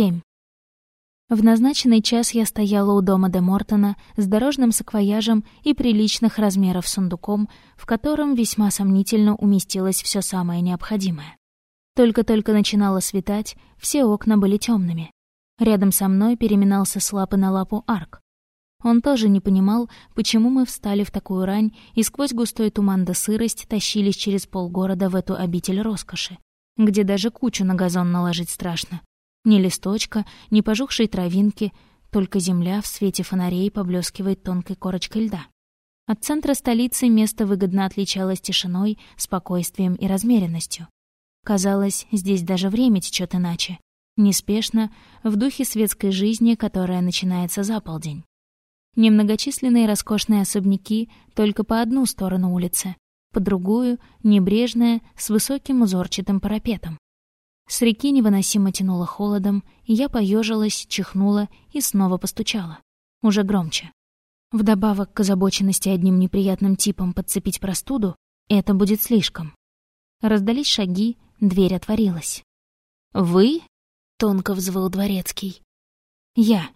7. В назначенный час я стояла у дома де Мортона с дорожным саквояжем и приличных размеров сундуком, в котором весьма сомнительно уместилось все самое необходимое. Только-только начинало светать, все окна были темными. Рядом со мной переминался с лапы на лапу арк. Он тоже не понимал, почему мы встали в такую рань и сквозь густой туман да сырость тащились через полгорода в эту обитель роскоши, где даже кучу на газон наложить страшно. Ни листочка, ни пожухшей травинки, только земля в свете фонарей поблескивает тонкой корочкой льда. От центра столицы место выгодно отличалось тишиной, спокойствием и размеренностью. Казалось, здесь даже время течет иначе. Неспешно, в духе светской жизни, которая начинается за полдень. Немногочисленные роскошные особняки только по одну сторону улицы, по другую — небрежная, с высоким узорчатым парапетом. С реки невыносимо тянуло холодом, и я поежилась, чихнула и снова постучала. Уже громче. Вдобавок к озабоченности одним неприятным типом подцепить простуду, это будет слишком. Раздались шаги, дверь отворилась. «Вы?» — тонко взвыл дворецкий. «Я».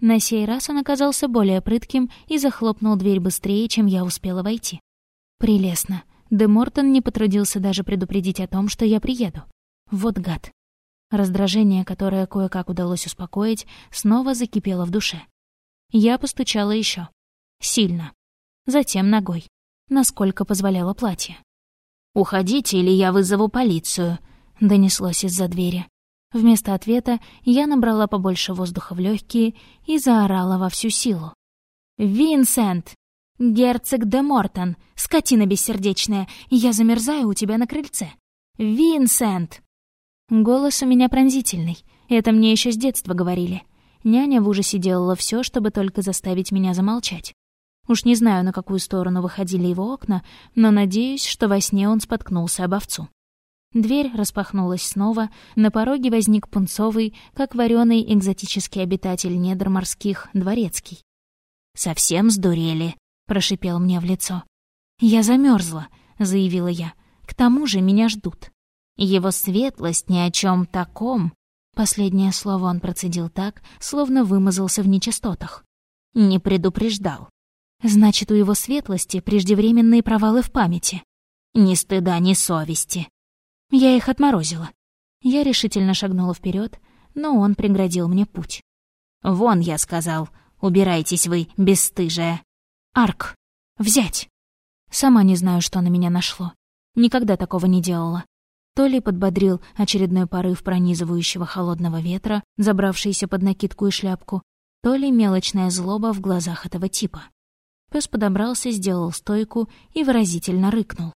На сей раз он оказался более прытким и захлопнул дверь быстрее, чем я успела войти. Прелестно. Де Мортон не потрудился даже предупредить о том, что я приеду. Вот гад. Раздражение, которое кое-как удалось успокоить, снова закипело в душе. Я постучала еще. Сильно. Затем ногой. Насколько позволяло платье. «Уходите, или я вызову полицию», — донеслось из-за двери. Вместо ответа я набрала побольше воздуха в легкие и заорала во всю силу. «Винсент! Герцог де Мортон! Скотина бессердечная! Я замерзаю у тебя на крыльце! Винсент!» Голос у меня пронзительный. Это мне еще с детства говорили. Няня в ужасе делала все, чтобы только заставить меня замолчать. Уж не знаю, на какую сторону выходили его окна, но надеюсь, что во сне он споткнулся об овцу. Дверь распахнулась снова, на пороге возник пунцовый, как вареный экзотический обитатель недр морских, дворецкий. «Совсем сдурели», — прошипел мне в лицо. «Я замерзла, заявила я. «К тому же меня ждут». Его светлость ни о чем таком. Последнее слово он процедил так, словно вымазался в нечистотах. Не предупреждал. Значит, у его светлости преждевременные провалы в памяти. Ни стыда, ни совести. Я их отморозила. Я решительно шагнула вперед, но он преградил мне путь. «Вон, я сказал, убирайтесь вы, бесстыжая!» «Арк! Взять!» Сама не знаю, что на меня нашло. Никогда такого не делала. То ли подбодрил очередной порыв пронизывающего холодного ветра, забравшийся под накидку и шляпку, то ли мелочная злоба в глазах этого типа. Пес подобрался, сделал стойку и выразительно рыкнул.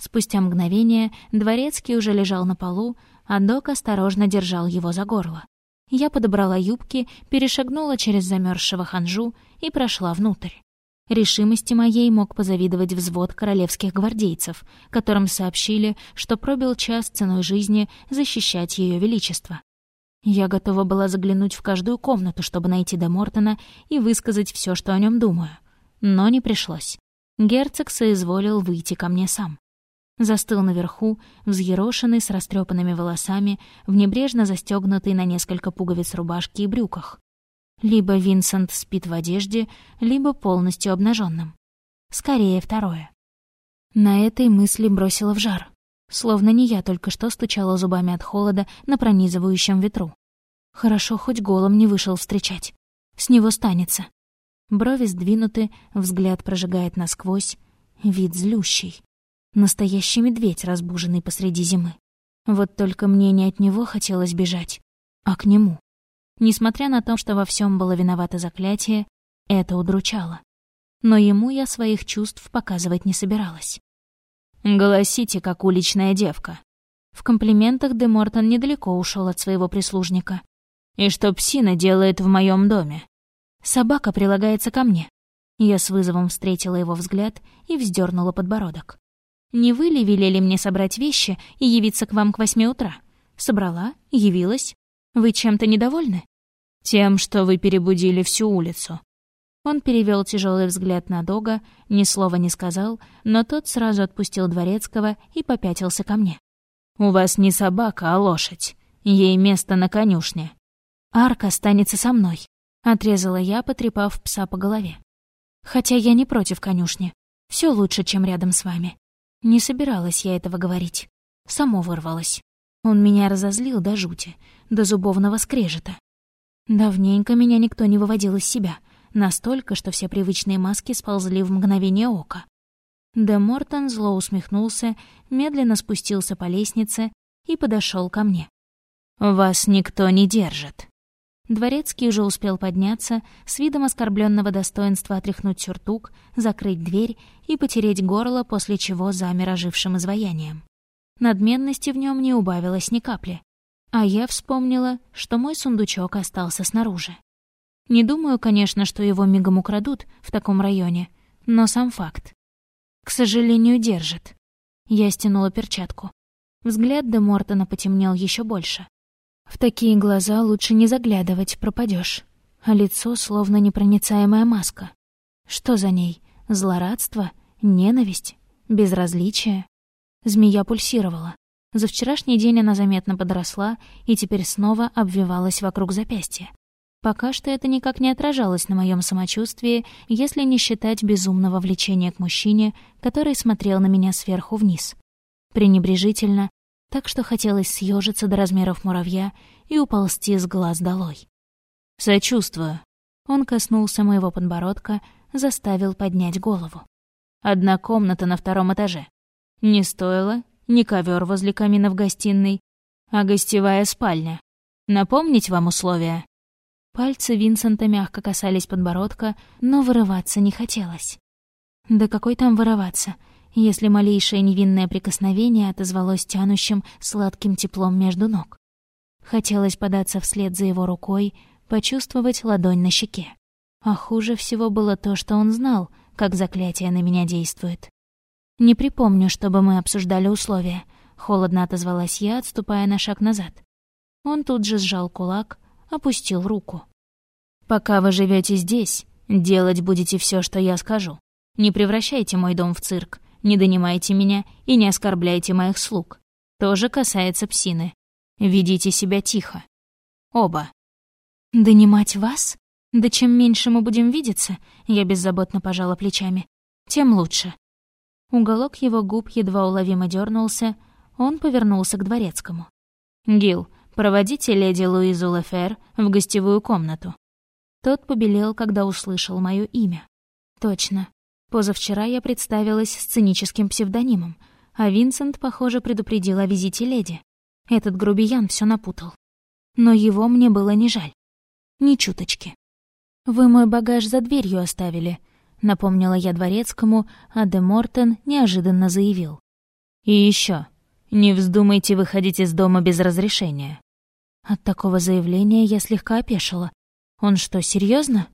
Спустя мгновение дворецкий уже лежал на полу, а док осторожно держал его за горло. Я подобрала юбки, перешагнула через замерзшего ханжу и прошла внутрь. Решимости моей мог позавидовать взвод королевских гвардейцев, которым сообщили, что пробил час ценой жизни защищать Ее Величество. Я готова была заглянуть в каждую комнату, чтобы найти Де Мортона и высказать все, что о нем думаю. Но не пришлось. Герцог соизволил выйти ко мне сам. Застыл наверху, взъерошенный, с растрепанными волосами, в небрежно застегнутой на несколько пуговиц рубашке и брюках. Либо Винсент спит в одежде, либо полностью обнаженным. Скорее второе. На этой мысли бросила в жар. Словно не я только что стучала зубами от холода на пронизывающем ветру. Хорошо, хоть голым не вышел встречать. С него станется. Брови сдвинуты, взгляд прожигает насквозь. Вид злющий. Настоящий медведь, разбуженный посреди зимы. Вот только мне не от него хотелось бежать, а к нему. Несмотря на то, что во всем было виновато заклятие, это удручало. Но ему я своих чувств показывать не собиралась. «Голосите, как уличная девка». В комплиментах Де Мортон недалеко ушел от своего прислужника. «И что псина делает в моем доме?» «Собака прилагается ко мне». Я с вызовом встретила его взгляд и вздернула подбородок. «Не вы ли велели мне собрать вещи и явиться к вам к восьми утра?» Собрала, явилась, вы чем-то недовольны? Тем, что вы перебудили всю улицу. Он перевел тяжелый взгляд на Дога, ни слова не сказал, но тот сразу отпустил Дворецкого и попятился ко мне. «У вас не собака, а лошадь. Ей место на конюшне. Арк останется со мной», — отрезала я, потрепав пса по голове. «Хотя я не против конюшни. Все лучше, чем рядом с вами». Не собиралась я этого говорить. Само вырвалось. Он меня разозлил до жути, до зубовного скрежета. Давненько меня никто не выводил из себя, настолько, что все привычные маски сползли в мгновение ока. Де Мортон зло усмехнулся, медленно спустился по лестнице и подошел ко мне. «Вас никто не держит». Дворецкий уже успел подняться, с видом оскорбленного достоинства отряхнуть сюртук, закрыть дверь и потереть горло, после чего замер ожившим изваянием. Надменности в нем не убавилось ни капли. А я вспомнила, что мой сундучок остался снаружи. Не думаю, конечно, что его мигом украдут в таком районе, но сам факт. К сожалению, держит. Я стянула перчатку. Взгляд Де Мортона потемнел еще больше. В такие глаза лучше не заглядывать, пропадешь. А лицо словно непроницаемая маска. Что за ней? Злорадство? Ненависть? Безразличие? Змея пульсировала. За вчерашний день она заметно подросла и теперь снова обвивалась вокруг запястья. Пока что это никак не отражалось на моем самочувствии, если не считать безумного влечения к мужчине, который смотрел на меня сверху вниз. Пренебрежительно, так что хотелось съежиться до размеров муравья и уползти с глаз долой. «Сочувствую». Он коснулся моего подбородка, заставил поднять голову. «Одна комната на втором этаже. Не стоило, не ковер возле камина в гостиной, а гостевая спальня. Напомнить вам условия?» Пальцы Винсента мягко касались подбородка, но вырываться не хотелось. Да какой там вырываться? если малейшее невинное прикосновение отозвалось тянущим сладким теплом между ног. Хотелось податься вслед за его рукой, почувствовать ладонь на щеке. А хуже всего было то, что он знал, как заклятие на меня действует. «Не припомню, чтобы мы обсуждали условия», — холодно отозвалась я, отступая на шаг назад. Он тут же сжал кулак, опустил руку. «Пока вы живете здесь, делать будете все, что я скажу. Не превращайте мой дом в цирк, не донимайте меня и не оскорбляйте моих слуг. Тоже касается псины. Ведите себя тихо. Оба. «Донимать вас? Да чем меньше мы будем видеться, я беззаботно пожала плечами, тем лучше». Уголок его губ едва уловимо дернулся, он повернулся к дворецкому. «Гил, проводите леди Луизу Лефер в гостевую комнату». Тот побелел, когда услышал мое имя. «Точно, Позавчера я представилась сценическим псевдонимом, а Винсент, похоже, предупредил о визите леди. Этот грубиян все напутал. Но его мне было не жаль. Ни чуточки. «Вы мой багаж за дверью оставили», — напомнила я дворецкому, а де Мортен неожиданно заявил. «И еще, не вздумайте выходить из дома без разрешения». От такого заявления я слегка опешила. Он что, серьезно?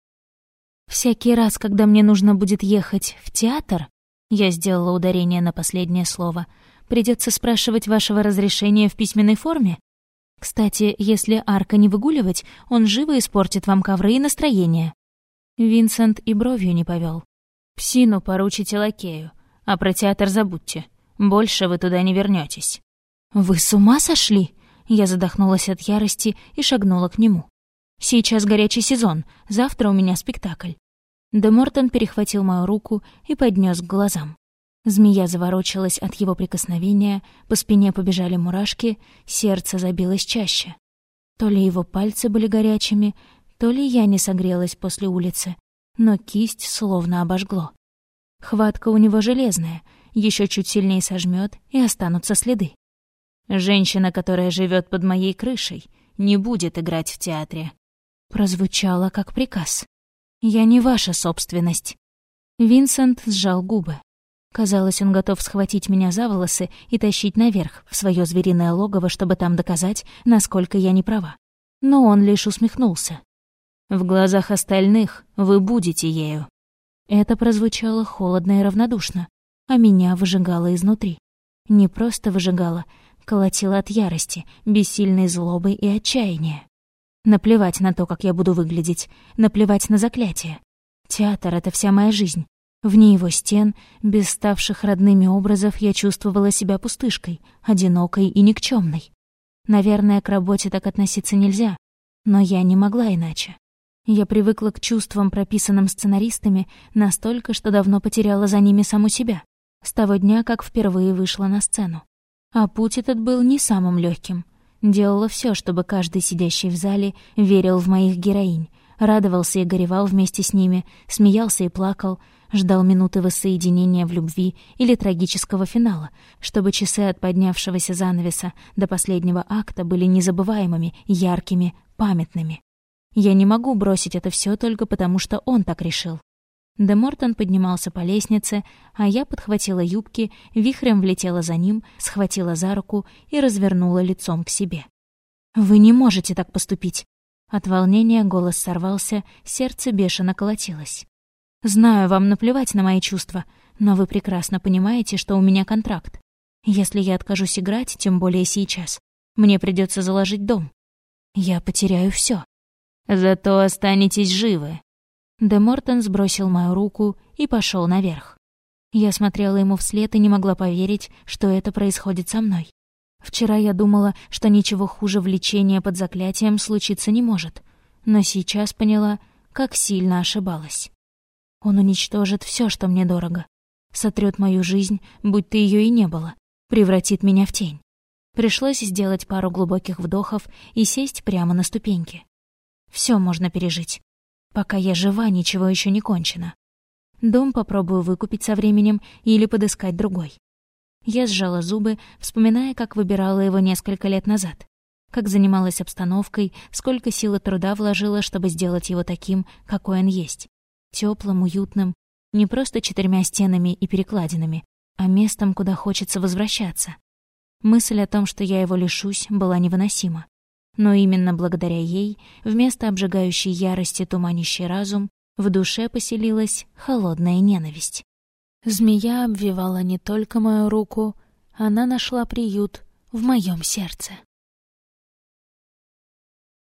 Всякий раз, когда мне нужно будет ехать в театр, я сделала ударение на последнее слово, придется спрашивать вашего разрешения в письменной форме? Кстати, если арка не выгуливать, он живо испортит вам ковры и настроение. Винсент и бровью не повел. Псину поручите лакею, а про театр забудьте. Больше вы туда не вернетесь. Вы с ума сошли? Я задохнулась от ярости и шагнула к нему. Сейчас горячий сезон, завтра у меня спектакль. Де Мортон перехватил мою руку и поднес к глазам. Змея заворочилась от его прикосновения, по спине побежали мурашки, сердце забилось чаще. То ли его пальцы были горячими, то ли я не согрелась после улицы, но кисть словно обожгло. Хватка у него железная, еще чуть сильнее сожмет и останутся следы. Женщина, которая живет под моей крышей, не будет играть в театре прозвучало как приказ. «Я не ваша собственность». Винсент сжал губы. Казалось, он готов схватить меня за волосы и тащить наверх, в свое звериное логово, чтобы там доказать, насколько я не права. Но он лишь усмехнулся. «В глазах остальных вы будете ею». Это прозвучало холодно и равнодушно, а меня выжигало изнутри. Не просто выжигало, колотило от ярости, бессильной злобы и отчаяния. Наплевать на то, как я буду выглядеть, наплевать на заклятие. Театр — это вся моя жизнь. Вне его стен, без ставших родными образов, я чувствовала себя пустышкой, одинокой и никчемной. Наверное, к работе так относиться нельзя, Но я не могла иначе. Я привыкла к чувствам, прописанным сценаристами, настолько, что давно потеряла за ними саму себя, с того дня, как впервые вышла на сцену. А путь этот был не самым легким. Делала все, чтобы каждый сидящий в зале верил в моих героинь, радовался и горевал вместе с ними, смеялся и плакал, ждал минуты воссоединения в любви или трагического финала, чтобы часы от поднявшегося занавеса до последнего акта были незабываемыми, яркими, памятными. Я не могу бросить это все только потому, что он так решил. Де Мортон поднимался по лестнице, а я подхватила юбки, вихрем влетела за ним, схватила за руку и развернула лицом к себе. «Вы не можете так поступить!» От волнения голос сорвался, сердце бешено колотилось. «Знаю, вам наплевать на мои чувства, но вы прекрасно понимаете, что у меня контракт. Если я откажусь играть, тем более сейчас, мне придется заложить дом. Я потеряю все. Зато останетесь живы», Де Мортон сбросил мою руку и пошел наверх. Я смотрела ему вслед и не могла поверить, что это происходит со мной. Вчера я думала, что ничего хуже влечения под заклятием случиться не может, но сейчас поняла, как сильно ошибалась. Он уничтожит все, что мне дорого, сотрет мою жизнь, будь то ее и не было, превратит меня в тень. Пришлось сделать пару глубоких вдохов и сесть прямо на ступеньки. Все можно пережить. Пока я жива, ничего еще не кончено. Дом попробую выкупить со временем или подыскать другой. Я сжала зубы, вспоминая, как выбирала его несколько лет назад. Как занималась обстановкой, сколько сил и труда вложила, чтобы сделать его таким, какой он есть. теплым, уютным, не просто четырьмя стенами и перекладинами, а местом, куда хочется возвращаться. Мысль о том, что я его лишусь, была невыносима. Но именно благодаря ей, вместо обжигающей ярости туманящий разум, в душе поселилась холодная ненависть. Змея обвивала не только мою руку, она нашла приют в моем сердце.